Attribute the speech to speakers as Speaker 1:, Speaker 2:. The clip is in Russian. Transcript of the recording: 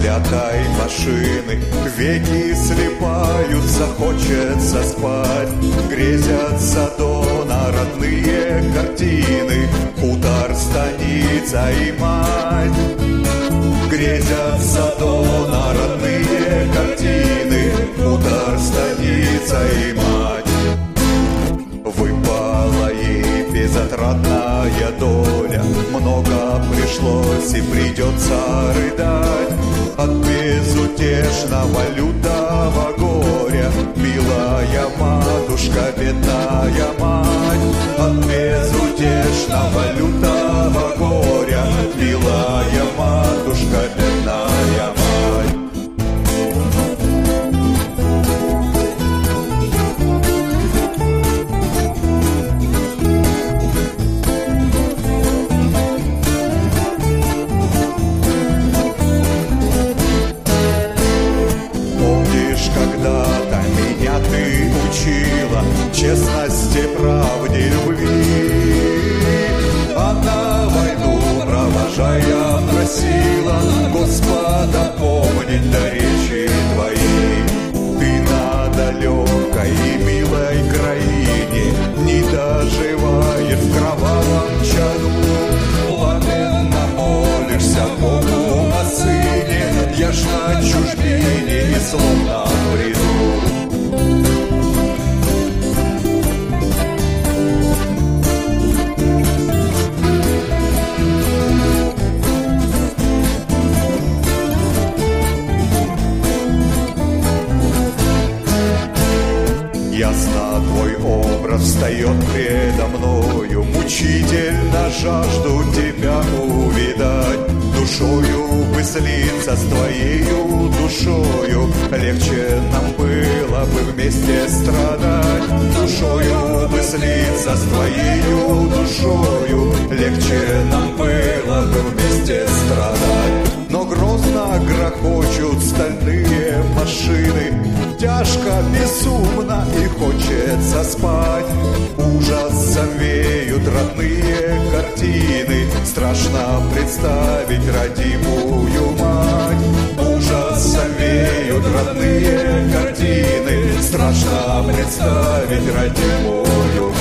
Speaker 1: проклятой машины Веки слепаются, хочется спать. Грезятся дона родные картины Хутор, станица и мать. Грезятся дона родные картины безотрадная доля. Много пришлось и придется рыдать От безутешного лютого горя. Милая матушка, бедная мать От безутешного лютого Честности, правде, любви. А на войну провожая просила Господа помнить до речи твоей. Ты на далекой и милой краине Не доживает в кровавом чаду. Пламенно молишься Богу о сыне Я ж на чужбине и словно Ясно твой образ встает предо мною. Мучительно жажду тебя увидать. Душою бы слиться с твоею душою. Легче нам было бы вместе страдать. Душою бы слиться с твоею душою. Легче нам было бы вместе страдать. Но грозно грохочут стальные машины Тяжко, безумно и хочется спать. Ужас завеют родные картины Страшно представить родимую мать. Ужас завеют родные картины Страшно представить родимую мать